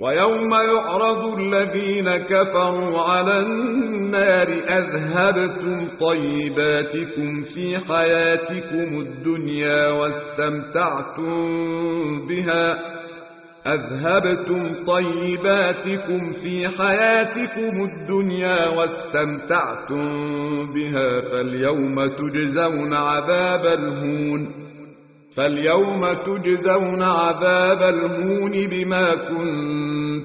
ويوم يعرض الذين كفروا على النار أذهبتم طيباتكم في حياتكم الدنيا واستمتعتم بها أذهبتم طيباتكم في حياتكم الدنيا واستمتعتم بها فاليوم تجزون عذاب الهون فاليوم تجزون عذاب الهون بما كنتم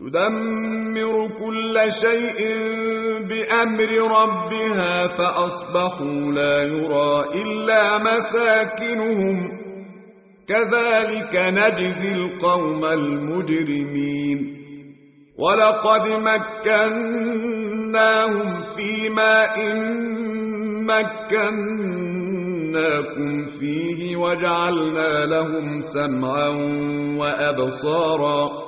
تدمر كل شيء بأمر ربها فأصبحوا لا يرى إلا مساكنهم. كذلك نجزي القوم المجرمين. ولقد مكناهم في ماء مكناكم فيه وجعلنا لهم سمعا وأبصارا.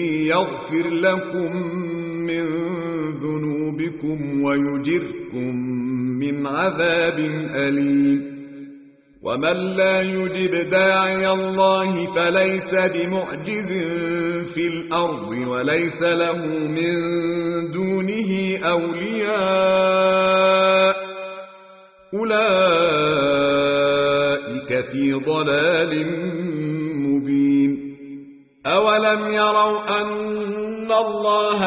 يغفر لكم من ذنوبكم ويجركم من عذاب أليم. ومن لا يجب داعي الله فليس بمعجز في الأرض وليس له من دونه أولياء. أولئك في ضلال مبين. أولم يروا أن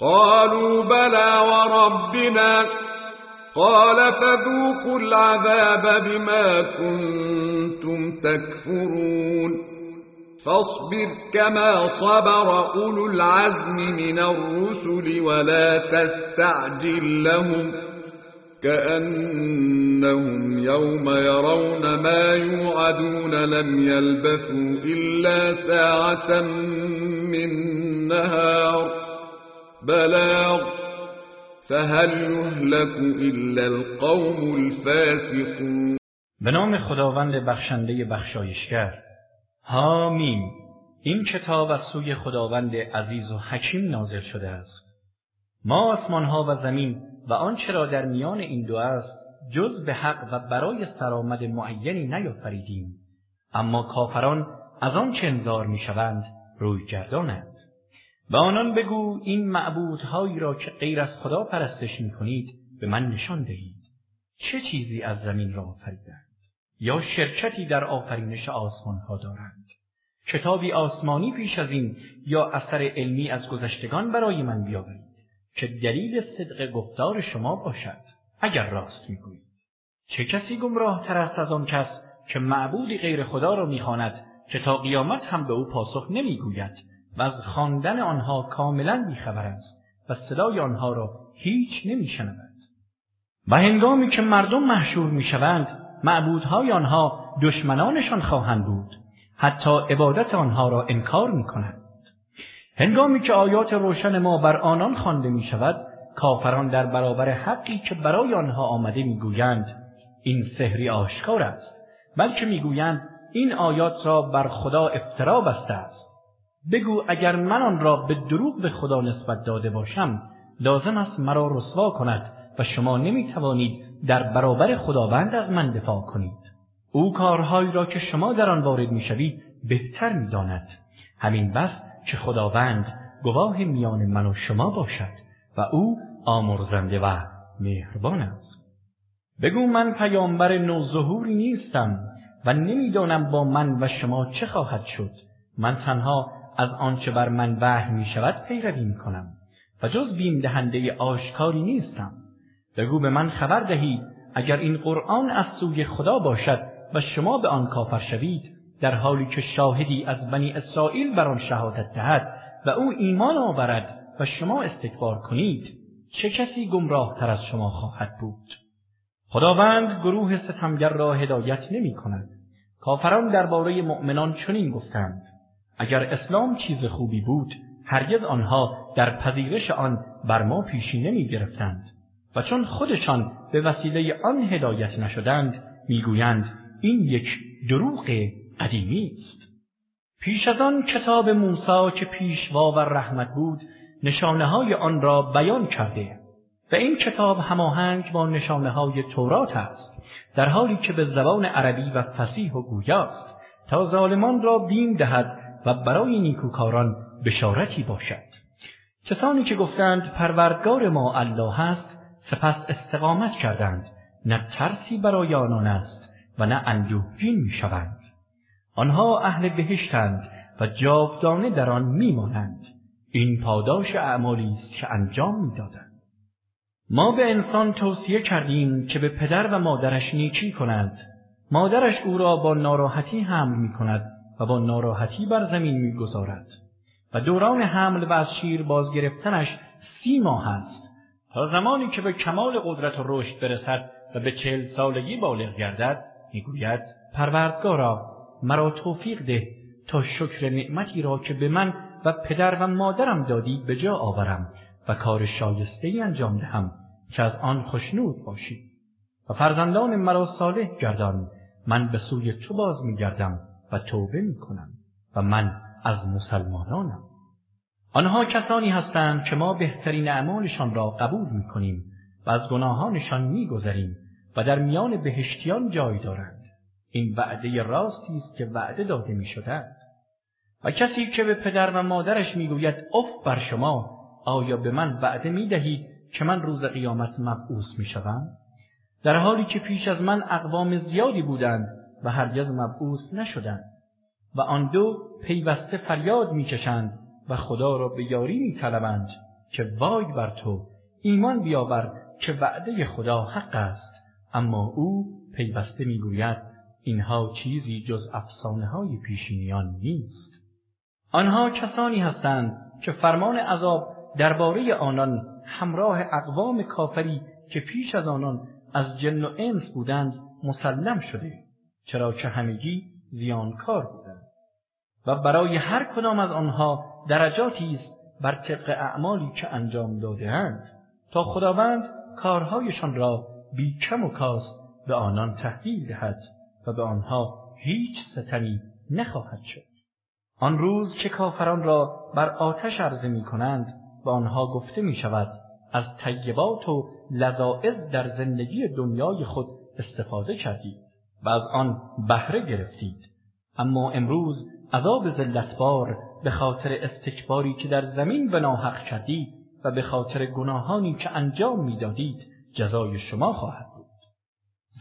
قالوا بلى وربنا قال فذوقوا العذاب بما كنتم تكفرون فاصبر كما صبر أولو العزم من الرسل ولا تستعجل لهم كأنهم يوم يرون ما يوعدون لم يلبثوا إلا ساعة من نهار بلاغ فهل يهلك إلا القوم الفاسقون؟ به نام خداوند بخشنده بخشایشگر حم این کتاب از سوی خداوند عزیز و حکیم نازل شده است. ما آسمانها و زمین و آنچه را در میان این دو است جز به حق و برای سرآمد معینی نیافریدیم. اما کافران از آن چه انذار می‌شوند روی گردانند به آنان بگو این معبودهایی را که غیر از خدا پرستش می‌کنید به من نشان دهید. چه چیزی از زمین را آفریدند؟ یا شرکتی در آفرینش آسمانها دارند؟ کتابی آسمانی پیش از این یا اثر علمی از گذشتگان برای من بیاورید که دلیل صدق گفتار شما باشد اگر راست می‌گویید. چه کسی گمراه تر است از آن کس که معبودی غیر خدا را می‌خواند که تا قیامت هم به او پاسخ نمی‌گوید و از خواندن آنها کاملا است و صدای آنها را هیچ نمیشنود و هنگامی که مردم محشور می‌شوند معبودهای آنها دشمنانشان خواهند بود. حتی عبادت آنها را انکار می‌کنند. هنگامی که آیات روشن ما بر آنان خوانده می شود کافران در برابر حقی که برای آنها آمده می‌گویند این سحری آشکار است. بلکه می‌گویند این آیات را بر خدا افترا بسته است. بگو اگر من آن را به دروغ به خدا نسبت داده باشم لازم است مرا رسوا کند و شما نمی توانید در برابر خداوند از من دفاع کنید. او کارهایی را که شما در آن وارد می‌شوید بهتر می‌داند. همین بس که خداوند گواه میان من و شما باشد و او آمرزنده و مهربان است. بگو من پیامبر نوظهوری نیستم و نمی‌دانم با من و شما چه خواهد شد. من تنها از آنچه بر من وحی می شود پیروی می کنم و جز بیم دهنده آشکاری نیستم. بگو به من خبر دهید اگر این قرآن از سوی خدا باشد و شما به آن کافر شوید در حالی که شاهدی از بنی اسرائیل بر آن شهادت دهد و او ایمان آورد و شما استکبار کنید چه کسی گمراه تر از شما خواهد بود؟ خداوند گروه ستمگر را هدایت نمی کند کافران درباره مؤمنان چنین گفتند. اگر اسلام چیز خوبی بود هرگز آنها در پذیرش آن بر ما پیشی نمی گرفتند و چون خودشان به وسیله آن هدایت نشدند می‌گویند این یک دروغ قدیمی است. پیش از آن کتاب موسی که پیشوا و رحمت بود نشانه های آن را بیان کرده. و این کتاب هماهنگ با نشانه های تورات است در حالی که به زبان عربی و فصیح و گویاست تا ظالمان را بیم دهد و برای نیکوکاران بشارتی باشد. کسانی که گفتند پروردگار ما الله است سپس استقامت کردند. نه ترسی برای آنان است و نه اندوهگین می‌شوند. آنها اهل بهشتند و جاودانه در آن میمانند. این پاداش اعمالی است که انجام می‌دادند. ما به انسان توصیه کردیم که به پدر و مادرش نیکی کنند مادرش او را با ناراحتی حمل می کند و با ناراحتی بر زمین می گذارد و دوران حمل و از شیر بازگرفتنش سی ماه است. تا زمانی که به کمال قدرت و رشد برسد و به چهل سالگی بالغ گردد می‌گوید پروردگارا مرا توفیق ده تا شکر نعمتی را که به من و پدر و مادرم دادی به جا آورم و کار شایسته ای انجام دهم که از آن خشنود باشی. و فرزندان مرا صالح گردان من به سوی تو باز میگردم. و توبه می‌کنم و من از مسلمانانم. آنها کسانی هستند که ما بهترین اعمالشان را قبول می‌کنیم و از گناهانشان میگذریم و در میان بهشتیان جای دارند. این وعده راستی است که وعده داده می و کسی که به پدر و مادرش می‌گوید اف بر شما آیا به من وعده می دهید که من روز قیامت مبعوث می شوم؟ در حالی که پیش از من اقوام زیادی بودند و هرگز مبعوث نشدند و آن دو پیوسته فریاد می‌کشند و خدا را به یاری میطلبند که وای بر تو ایمان بیاور که وعده خدا حق است. اما او پیوسته می‌گوید اینها چیزی جز افسانه های پیشینیان نیست. آنها کسانی هستند که فرمان عذاب درباره آنان همراه اقوام کافری که پیش از آنان از جن و انس بودند مسلم شده. چرا که همگی زیانکار بودند. و برای هر کدام از آنها درجاتی است بر طبق اعمالی که انجام دادهاند تا خداوند کارهایشان را بی کم و کاست به آنان تحویل دهد و به آنها هیچ ستمی نخواهد شد. آن روز که کافران را بر آتش عرضه می کنند به آنها گفته می شود از طیبات و لذائز در زندگی دنیای خود استفاده کردید. و از آن بهره گرفتید. اما امروز عذاب ذلتبار به خاطر استکباری که در زمین به ناحق کردید و به خاطر گناهانی که انجام می‌دادید جزای شما خواهد بود.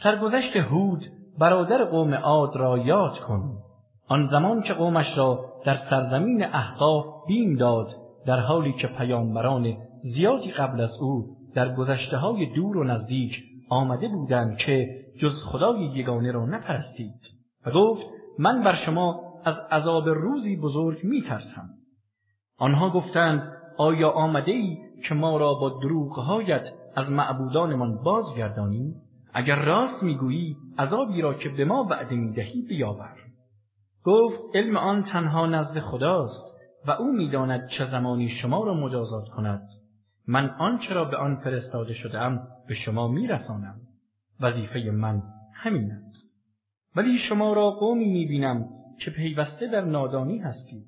سرگذشت هود برادر قوم عاد را یاد کن. آن زمان که قومش را در سرزمین احقاف بیم داد در حالی که پیامبران زیادی قبل از او در گذشته های دور و نزدیک آمده بودند که جز خدای یگانه را نپرستید و گفت من بر شما از عذاب روزی بزرگ می ترسم. آنها گفتند آیا آمده ای که ما را با دروغهایت از معبودانمان بازگردانی؟ اگر راست می‌گویی عذابی را که به ما وعده می‌دهی بیاور گفت علم آن تنها نزد خداست و او می‌داند چه زمانی شما را مجازات کند من آنچه را به آن فرستاده شدم به شما میرسانم. وظیفه من همین است. ولی شما را قومی می‌بینم که پیوسته در نادانی هستید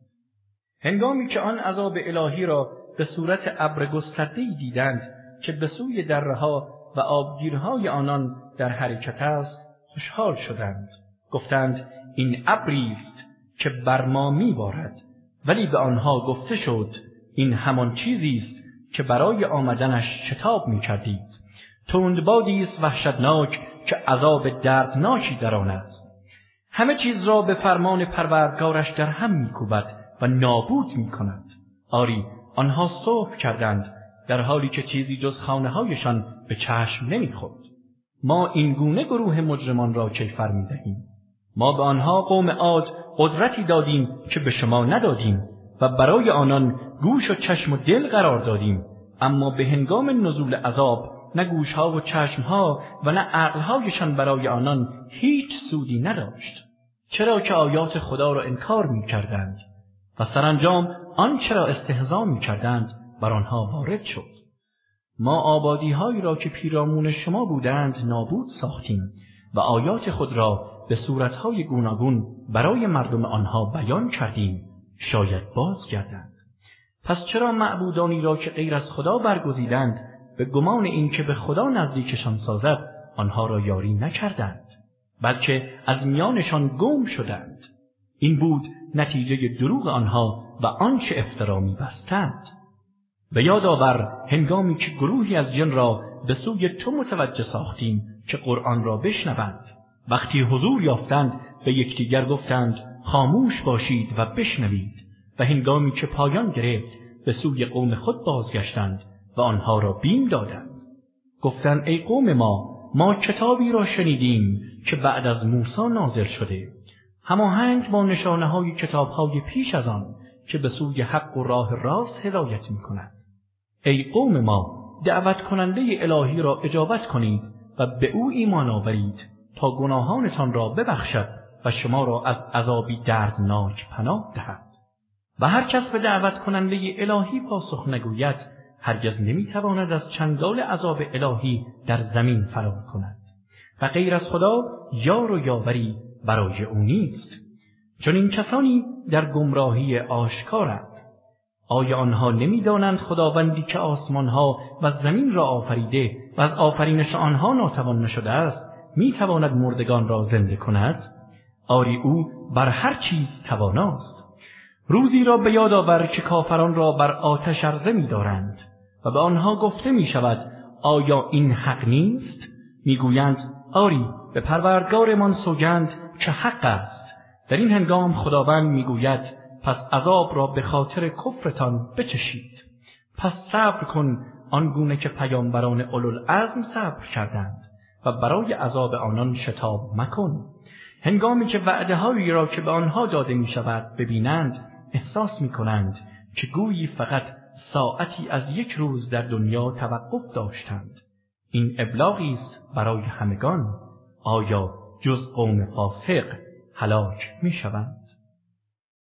هنگامی که آن عذاب الهی را به صورت ابر گستردهای دیدند که به سوی دره‌ها و آبگیرهای آنان در حرکت است خوشحال شدند. گفتند این ابری است که بر ما میبارد. ولی به آنها گفته شد این همان چیزی است که برای آمدنش شتاب می‌کردید. تندبادی است وحشتناک که عذاب دردناکی در آن است. همه چیز را به فرمان پروردگارش در هم میکوبد و نابود می‌کند. آری آنها صبح کردند در حالی که چیزی جز خانه هایشان به چشم نمی‌خورد. ما این گونه گروه مجرمان را کیفر می‌دهیم. ما به آنها قوم عاد قدرتی دادیم که به شما ندادیم. و برای آنان گوش و چشم و دل قرار دادیم. اما به هنگام نزول عذاب نه گوشها و چشمها و نه عقلهایشان برای آنان هیچ سودی نداشت. چرا که آیات خدا را انکار می کردند و سرانجام آنچه را استهزا می کردند بر آنها وارد شد. ما آبادیهایی را که پیرامون شما بودند نابود ساختیم و آیات خود را به صورتهای گوناگون برای مردم آنها بیان کردیم. شاید باز گردند. پس چرا معبودانی را که غیر از خدا برگزیدند به گمان اینکه به خدا نزدیکشان سازد آنها را یاری نکردند بلکه از میانشان گم شدند؟ این بود نتیجه دروغ آنها و آنچه افترا میبستند. به یاد آور هنگامی که گروهی از جن را به سوی تو متوجه ساختیم که قرآن را بشنوند. وقتی حضور یافتند به یکدیگر گفتند خاموش باشید و بشنوید و هنگامی که پایان گرفت به سوی قوم خود بازگشتند و آنها را بیم دادند گفتند ای قوم ما ما کتابی را شنیدیم که بعد از موسی نازل شده هماهنگ با نشانه های کتاب های پیش از آن که به سوی حق و راه راست هدایت می کند. ای قوم ما دعوت کننده الهی را اجابت کنید و به او ایمان آورید تا گناهانتان را ببخشد و شما را از عذابی دردناک پناه دهد. و هر کس به دعوت کننده الهی پاسخ نگوید هرگز نمی‌تواند از چنگال عذاب الهی در زمین فرار کند. و غیر از خدا یار و یاوری برای او نیست. چنین کسانی در گمراهی آشکارند. آیا آنها نمی‌دانند خداوندی که آسمانها و زمین را آفریده و از آفرینش آنها ناتوان نشده است؟ می‌تواند مردگان را زنده کند؟ آری او بر هر چیز تواناست. روزی را به یاد آور که کافران را بر آتش عرضه میدارند و به آنها گفته می شود آیا این حق نیست؟ می‌گویند آری به پروردگارمان سوگند که حق است. در این هنگام خداوند می‌گوید پس عذاب را به خاطر کفرتان بچشید. پس صبر کن آنگونه که پیامبران اولوالعزم صبر کردند و برای عذاب آنان شتاب مکن. هنگامی که وعده هایی را که به آنها داده می شود ببینند احساس می کنند که گویی فقط ساعتی از یک روز در دنیا توقف داشتند. این ابلاغی است برای همگان. آیا جز قوم فاسق هلاک می شوند